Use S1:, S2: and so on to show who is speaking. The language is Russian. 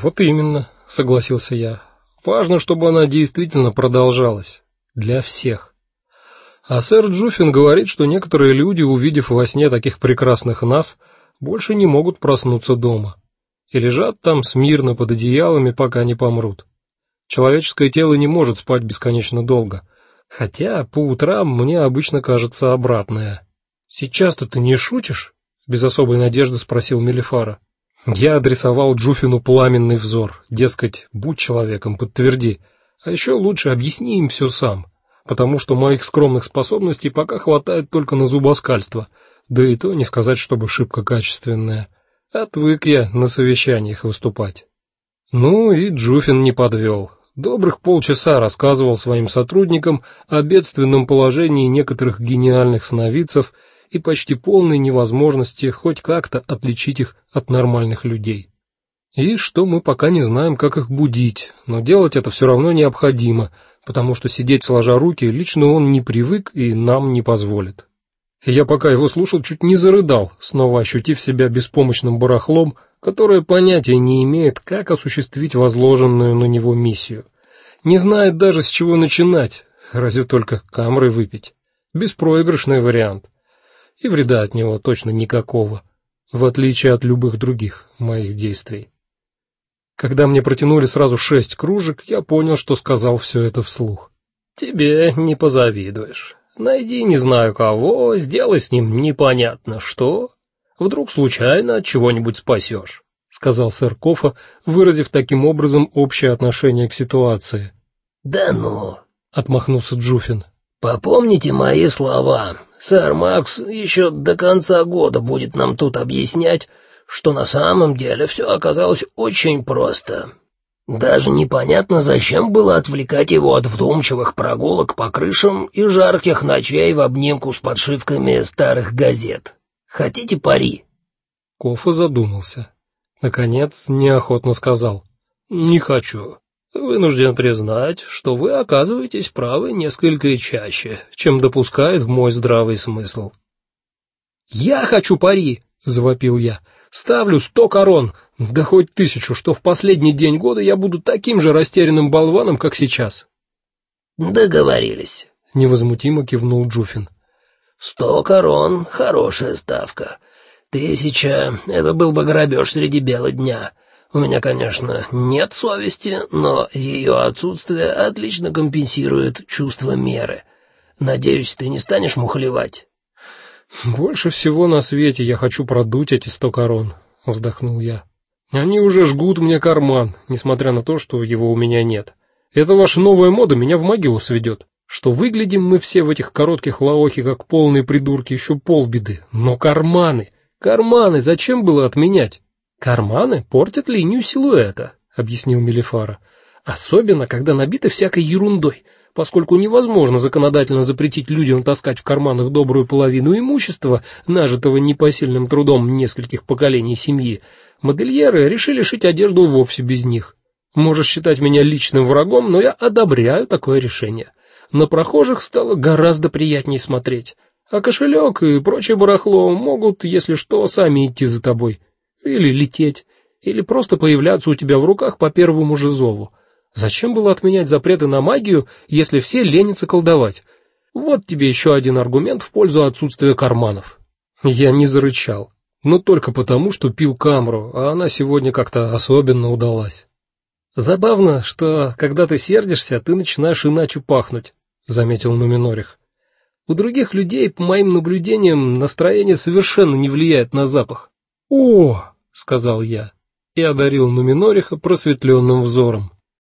S1: Вот именно, согласился я. Важно, чтобы она действительно продолжалась для всех. А сэр Джуфин говорит, что некоторые люди, увидев во сне таких прекрасных нас, больше не могут проснуться дома и лежат там смирно под одеялами, пока не помрут. Человеческое тело не может спать бесконечно долго, хотя по утрам мне обычно кажется обратное. Сейчас-то ты не шутишь? без особой надежды спросил Мелифара. Я адресовал Джуфину пламенный взор, дескать, будь человеком, подтверди, а еще лучше объясни им все сам, потому что моих скромных способностей пока хватает только на зубоскальство, да и то не сказать, чтобы шибко качественное. Отвык я на совещаниях выступать. Ну и Джуфин не подвел. Добрых полчаса рассказывал своим сотрудникам о бедственном положении некоторых гениальных сновидцев и почти полной невозможности хоть как-то отличить их от нормальных людей. И что мы пока не знаем, как их будить, но делать это все равно необходимо, потому что сидеть сложа руки лично он не привык и нам не позволит. Я пока его слушал, чуть не зарыдал, снова ощутив себя беспомощным барахлом, которое понятия не имеет, как осуществить возложенную на него миссию. Не знает даже с чего начинать, разве только камры выпить. Беспроигрышный вариант и вреда от него точно никакого, в отличие от любых других моих действий. Когда мне протянули сразу шесть кружек, я понял, что сказал все это вслух. Тебе не позавидуешь. Найди не знаю кого, сделай с ним непонятно что, вдруг случайно от чего-нибудь спасешь», — сказал сэр Кофа, выразив таким образом общее отношение к ситуации.
S2: Да ну,
S1: отмахнулся Джуфин.
S2: Попомните мои слова. Сэр Макс еще до конца года будет нам тут объяснять, что на самом деле все оказалось очень просто. Даже непонятно, зачем было отвлекать его от вдумчивых прогулок по крышам и жарких ночей в обнимку с подшивками старых газет. Хотите пари?
S1: Кофа задумался. Наконец, неохотно сказал: "Не хочу. Вынужден признать, что вы оказываетесь правы несколько чаще, чем допускает мой здравый смысл. Я хочу пари, завопил я. Ставлю сто корон, да хоть тысячу, что в последний день года я буду таким же растерянным болваном, как сейчас.
S2: Договорились,
S1: невозмутимо кивнул Джуфин.
S2: Сто корон хорошая ставка. Тысяча это был бы грабеж среди бела дня. У меня, конечно, нет совести, но ее отсутствие отлично компенсирует чувство меры. Надеюсь, ты не станешь мухлевать.
S1: Больше всего на свете я хочу продуть эти сто корон, вздохнул я. Они уже жгут мне карман, несмотря на то, что его у меня нет. Это ваша новая мода меня в могилу сведет. Что выглядим мы все в этих коротких лаохи как полные придурки, еще полбеды. Но карманы, карманы зачем было отменять? Карманы портят линию силуэта, объяснил Мелифара. Особенно, когда набиты всякой ерундой, поскольку невозможно законодательно запретить людям таскать в карманах добрую половину имущества, нажитого непосильным трудом нескольких поколений семьи. Модельеры решили шить одежду вовсе без них. Можешь считать меня личным врагом, но я одобряю такое решение. На прохожих стало гораздо приятнее смотреть, а кошелек и прочее барахло могут, если что, сами идти за тобой или лететь, или просто появляться у тебя в руках по первому же зову. Зачем было отменять запреты на магию, если все ленятся колдовать? Вот тебе еще один аргумент в пользу отсутствия карманов. Я не зарычал, но только потому, что пил камру, а она сегодня как-то особенно удалась. Забавно, что когда ты сердишься, ты начинаешь иначе пахнуть, заметил Нуминорих. У других людей, по моим наблюдениям, настроение совершенно не влияет на запах. О, сказал я и одарил Нуминориха просветленным взором.